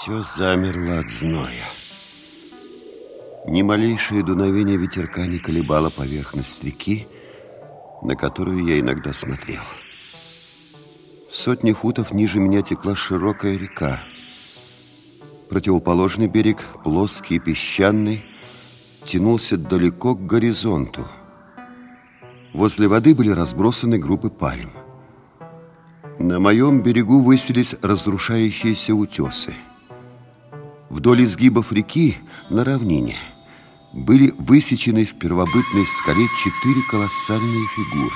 Все замерло от зноя. Ни малейшее дуновение ветерка не колебало поверхность реки, на которую я иногда смотрел. В сотни футов ниже меня текла широкая река. Противоположный берег, плоский и песчаный, тянулся далеко к горизонту. Возле воды были разбросаны группы пальм. На моем берегу высились разрушающиеся утесы. Вдоль изгибов реки на равнине были высечены в первобытной скале четыре колоссальные фигуры.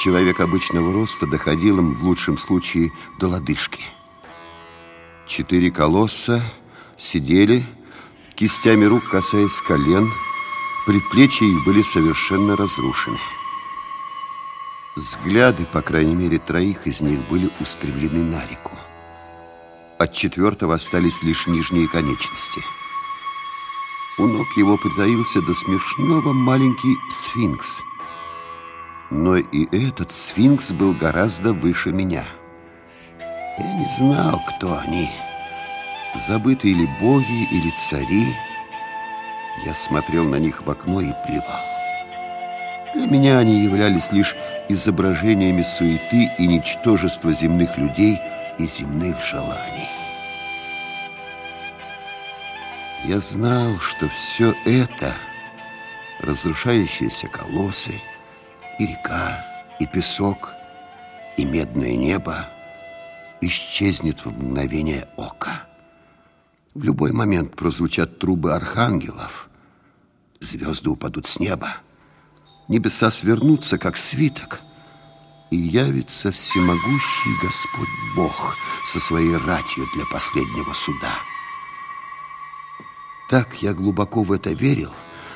Человек обычного роста доходил им в лучшем случае до лодыжки. Четыре колосса сидели, кистями рук касаясь колен, предплечья их были совершенно разрушены. Взгляды, по крайней мере, троих из них были устремлены на реку. От четвертого остались лишь нижние конечности. У ног его притаился до смешного маленький сфинкс. Но и этот сфинкс был гораздо выше меня. Я не знал, кто они. Забытые ли боги или цари. Я смотрел на них в окно и плевал. Для меня они являлись лишь изображениями суеты и ничтожества земных людей и земных желаний. Я знал, что все это, разрушающиеся колоссы, и река, и песок, и медное небо, исчезнет в мгновение ока. В любой момент прозвучат трубы архангелов, звезды упадут с неба, небеса свернутся, как свиток, и явится всемогущий Господь Бог со своей ратью для последнего суда. Так я глубоко в это верил,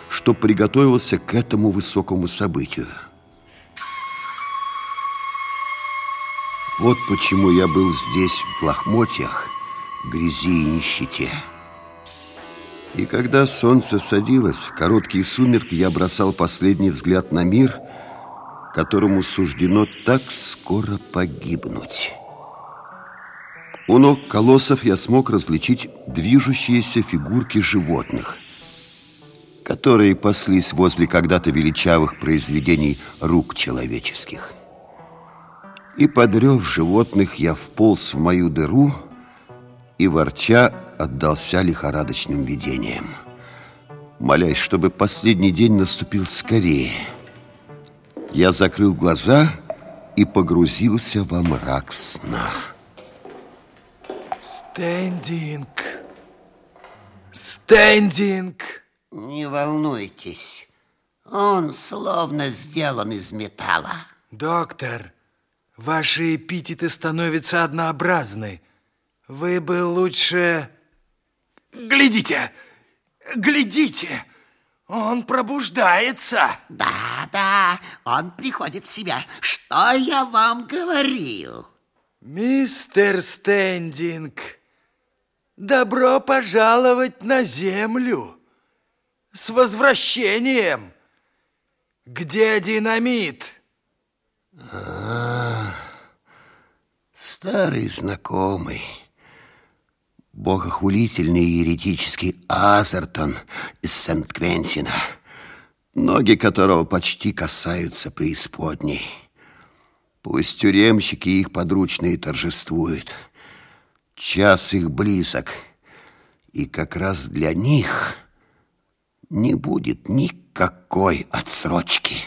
что приготовился к этому высокому событию. Вот почему я был здесь, в лохмотьях, грязи и нищете. И когда солнце садилось, в короткие сумерки я бросал последний взгляд на мир, которому суждено так скоро погибнуть. У ног колоссов я смог различить движущиеся фигурки животных, которые паслись возле когда-то величавых произведений рук человеческих. И подрев животных я вполз в мою дыру и, ворча, отдался лихорадочным видениям, молясь, чтобы последний день наступил скорее. Я закрыл глаза и погрузился во мрак сна. Стендинг. Стендинг. Не волнуйтесь. Он словно сделан из металла. Доктор, ваши эпитеты становятся однообразны. Вы бы лучше... Глядите! Глядите! Он пробуждается. Да, да, он приходит в себя. Что я вам говорил? Мистер Стендинг... Добро пожаловать на землю! С возвращением! Где динамит? А, старый знакомый, богохулительный еретический Азертон из Сент-Квентина, ноги которого почти касаются преисподней. Пусть тюремщики и их подручные торжествуют — Час их близок, и как раз для них не будет никакой отсрочки.